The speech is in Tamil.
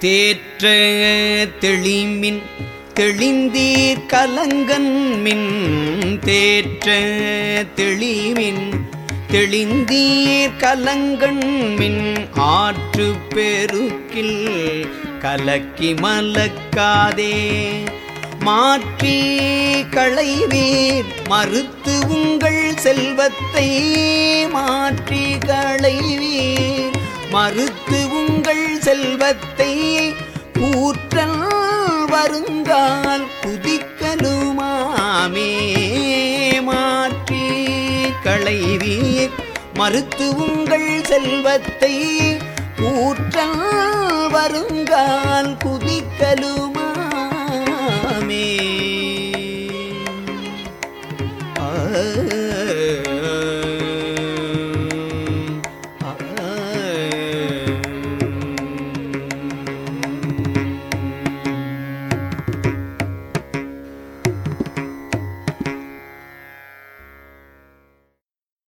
தேற்ற தெளிமின் தெளிந்தீர் கலங்கன் மின். தேற்ற தெளிமின் தெளிந்தீர் கலங்கண் மின். ஆற்று பெருக்கில் கலக்கி மலக்காதே. மாற்றி களைவீர் மறுத்து உங்கள் செல்வத்தை மாற்றி களைவீர் மறுத்து உங்கள் செல்வத்தை கூற்றல் வருங்கால் குதிக்கலுமாமே மாற்றி களைவீர். மறுத்து உங்கள் செல்வத்தை கூற்றல் வருங்கால் குதிக்கலுமாமே. ஆ.